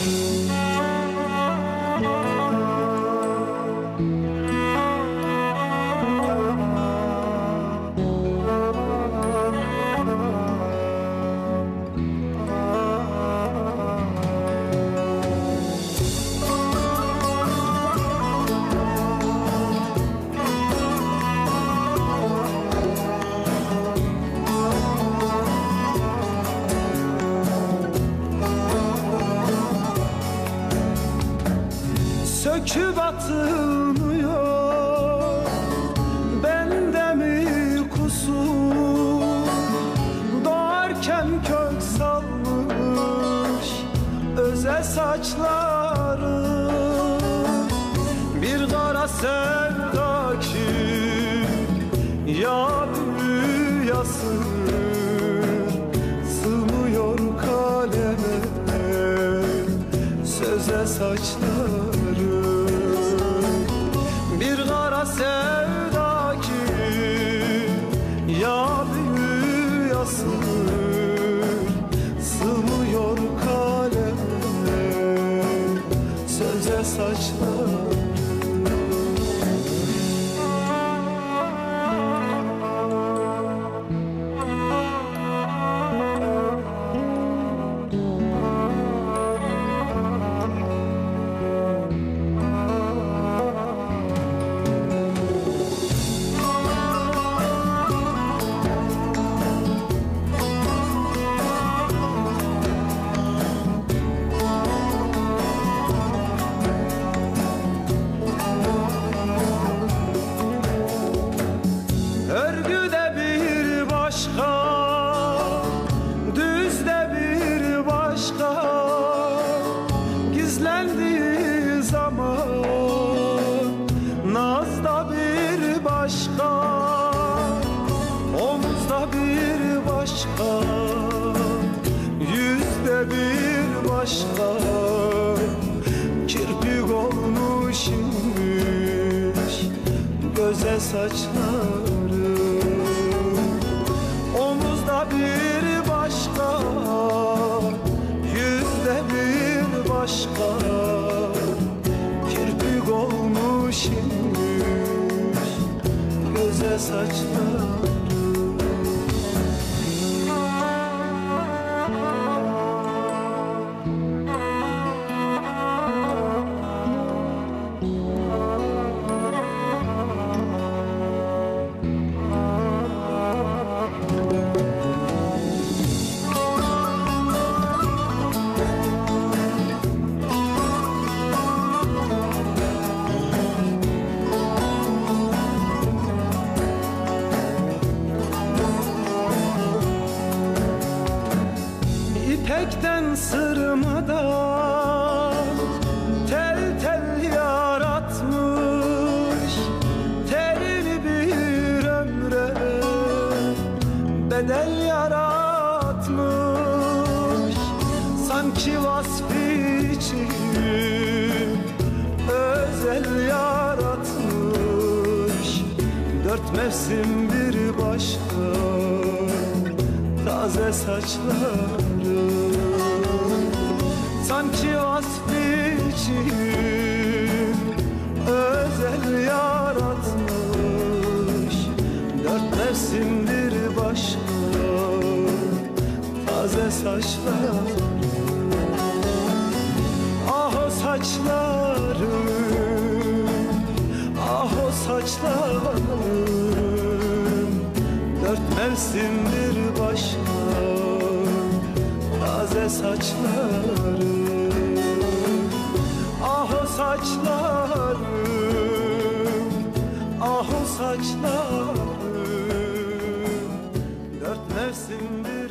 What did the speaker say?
Música atılmıyor Bende mi kusur? Doğarken kök salmış Öze saçları. Bir kara sevda ki Ya büyüyasın Sığmıyor kaleme Söze saçları Söze zaman Nazda bir başka Omuzda bir başka Yüzde bir başka. Kirpik olmuş inmiş Göze saçları. Omuzda bir başka Yüzde bir başka Göze saçları İpekten sırmadan tel tel yaratmış. Terini bir ömre bedel yaratmış. Sanki vasfı için özel yaratmış. Dört mevsim bir başka taze saçları Sanki vasfı için özel yaratmış. Dört mevsimdir başka taze saçları Ah o saçlarım, ah o saçlarım. Dört mevsimdir başka taze saçlarım Ah o saçlarım, ah o saçlarım Dört mevsimdir